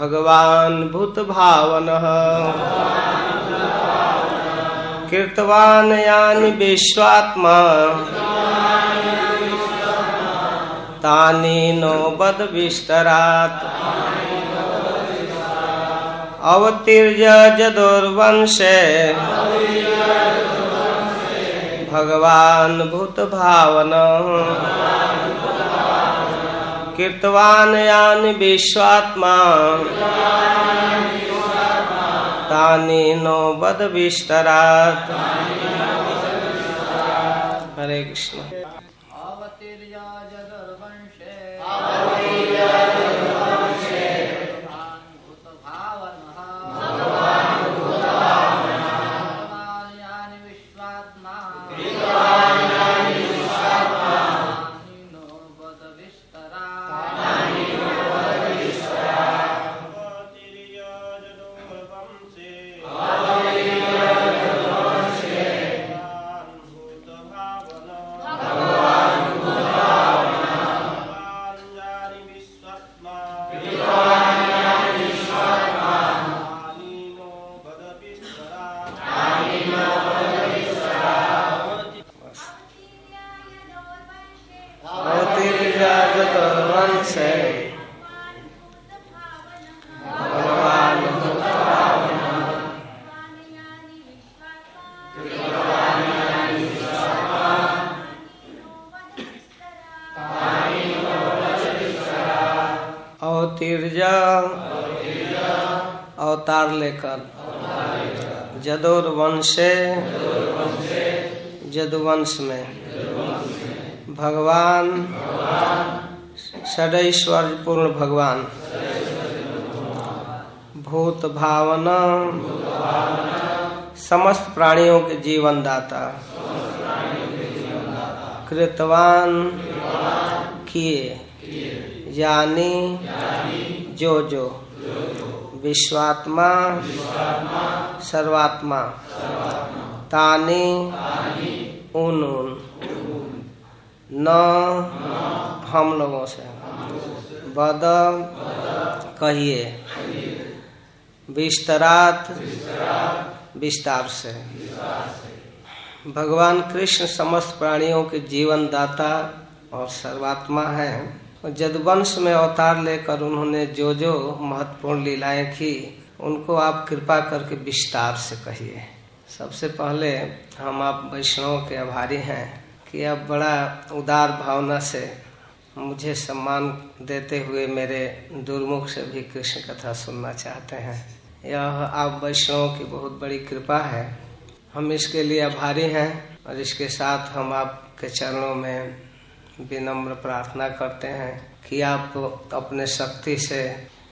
भगवान् भूतभावनः कृतवान् यानि विश्वात्मा। तानि नो बद विस्तरात्। अवतीर्य जदुर्वंशे। भगवान् भूतभावनः कृतवान् यानि विश्वात्मा। तानि नो बद विस्तरात् हरे कृष्ण। भगवान् अवतीर्य अवतार लेकर। जदुर्वंशे जदुवंश में। भगवान षडैश्वर्य पूर्ण भगवान। भूत भावना, समस्त प्राणियों के जीवन दाता कृतवान किए, यानी जो जो विश्वात्मा, सर्वात्मा। तानी उन न हम लोगों से। बद कहिए। विस्तरात विस्तार से। भगवान कृष्ण समस्त प्राणियों के जीवन दाता और सर्वात्मा है। जदवंश में अवतार लेकर उन्होंने जो जो महत्वपूर्ण लीलाएँ की, उनको आप कृपा करके विस्तार से कहिए। सबसे पहले हम आप वैष्णव के आभारी हैं कि आप बड़ा उदार भावना से मुझे सम्मान देते हुए मेरे दुर्मुख से भी कृष्ण कथा सुनना चाहते हैं। यह आप वैष्णव की बहुत बड़ी कृपा है। हम इसके लिए आभारी हैं और इसके साथ हम आपके चरणों में विनम्र प्रार्थना करते हैं कि आप अपने शक्ति से